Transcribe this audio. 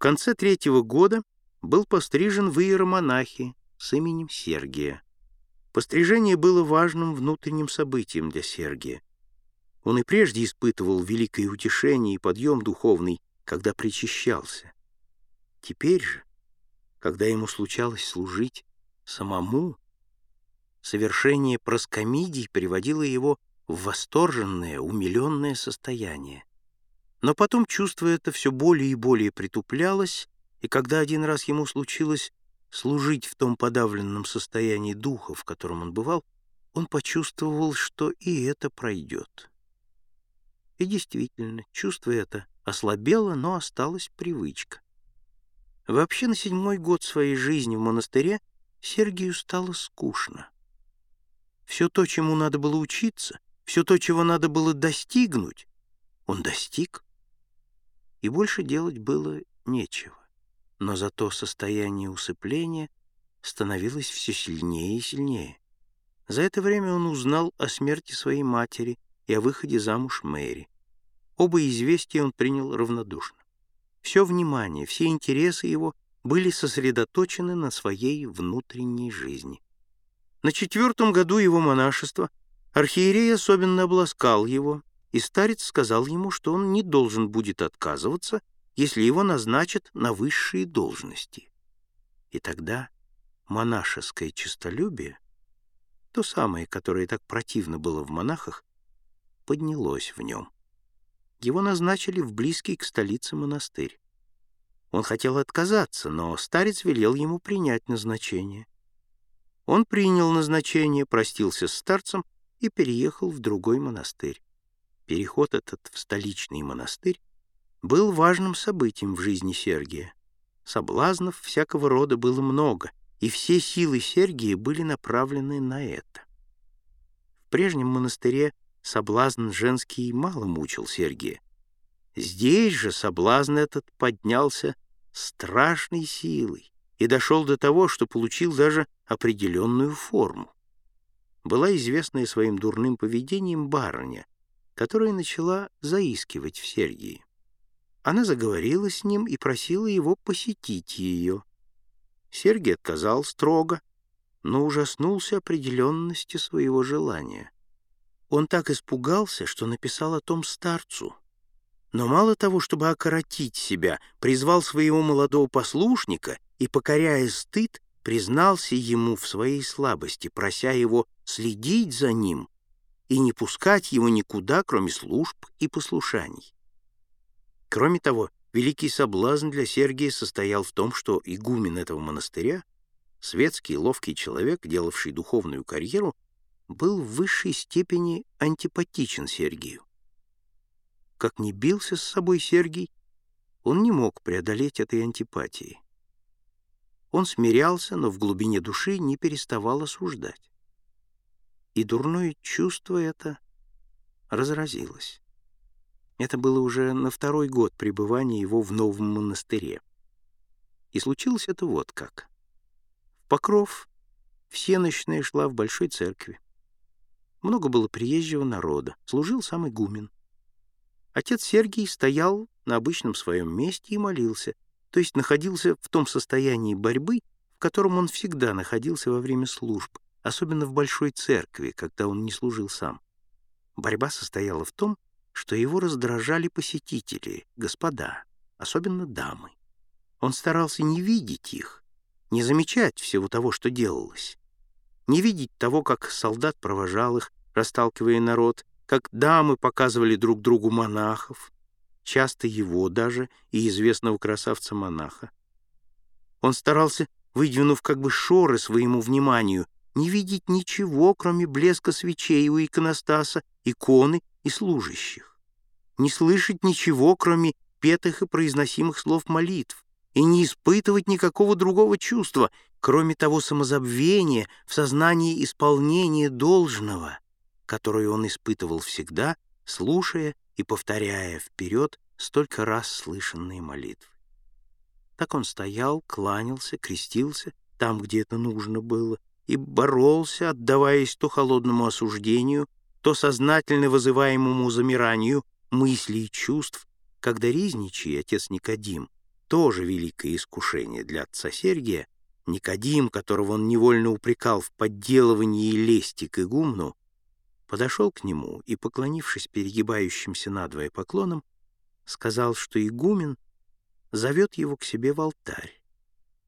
конце третьего года был пострижен в иеромонахи с именем Сергия. Пострижение было важным внутренним событием для Сергия. Он и прежде испытывал великое утешение и подъем духовный, когда причащался. Теперь же, когда ему случалось служить самому, совершение проскомидий приводило его в восторженное, умиленное состояние. Но потом чувство это все более и более притуплялось, и когда один раз ему случилось служить в том подавленном состоянии духа, в котором он бывал, он почувствовал, что и это пройдет. И действительно, чувство это ослабело, но осталась привычка. Вообще на седьмой год своей жизни в монастыре Сергию стало скучно. Все то, чему надо было учиться, все то, чего надо было достигнуть, он достиг, и больше делать было нечего. Но зато состояние усыпления становилось все сильнее и сильнее. За это время он узнал о смерти своей матери и о выходе замуж Мэри. Оба известия он принял равнодушно. Все внимание, все интересы его были сосредоточены на своей внутренней жизни. На четвертом году его монашества архиерей особенно обласкал его, и старец сказал ему, что он не должен будет отказываться, если его назначат на высшие должности. И тогда монашеское честолюбие, то самое, которое так противно было в монахах, поднялось в нем. Его назначили в близкий к столице монастырь. Он хотел отказаться, но старец велел ему принять назначение. Он принял назначение, простился с старцем и переехал в другой монастырь. Переход этот в столичный монастырь был важным событием в жизни Сергия. Соблазнов всякого рода было много, и все силы Сергия были направлены на это. В прежнем монастыре соблазн женский мало мучил Сергия. Здесь же соблазн этот поднялся страшной силой и дошел до того, что получил даже определенную форму. Была известная своим дурным поведением барыня, которая начала заискивать в Сергии. Она заговорила с ним и просила его посетить ее. Сергий отказал строго, но ужаснулся определенности своего желания. Он так испугался, что написал о том старцу. Но мало того, чтобы окоротить себя, призвал своего молодого послушника и, покоряя стыд, признался ему в своей слабости, прося его следить за ним и не пускать его никуда, кроме служб и послушаний. Кроме того, великий соблазн для Сергия состоял в том, что игумен этого монастыря, светский ловкий человек, делавший духовную карьеру, был в высшей степени антипатичен Сергию. Как ни бился с собой Сергий, он не мог преодолеть этой антипатии. Он смирялся, но в глубине души не переставал осуждать. И дурное чувство это разразилось. Это было уже на второй год пребывания его в новом монастыре. И случилось это вот как. В Покров всеночная шла в большой церкви. Много было приезжего народа, служил сам игумен. Отец Сергий стоял на обычном своем месте и молился, то есть находился в том состоянии борьбы, в котором он всегда находился во время служб, особенно в большой церкви, когда он не служил сам. Борьба состояла в том, что его раздражали посетители, господа, особенно дамы. Он старался не видеть их, не замечать всего того, что делалось не видеть того, как солдат провожал их, расталкивая народ, как дамы показывали друг другу монахов, часто его даже и известного красавца-монаха. Он старался, выдвинув как бы шоры своему вниманию, не видеть ничего, кроме блеска свечей у иконостаса, иконы и служащих, не слышать ничего, кроме петых и произносимых слов молитв, и не испытывать никакого другого чувства, кроме того самозабвения в сознании исполнения должного, которое он испытывал всегда, слушая и повторяя вперед столько раз слышанные молитвы. Так он стоял, кланялся, крестился там, где это нужно было, и боролся, отдаваясь то холодному осуждению, то сознательно вызываемому замиранию мыслей и чувств, когда Ризничий, отец Никодим, тоже великое искушение для отца Сергия, Никодим, которого он невольно упрекал в подделывании и лести к игумну, подошел к нему и, поклонившись перегибающимся надвое поклоном, сказал, что игумен зовет его к себе в алтарь.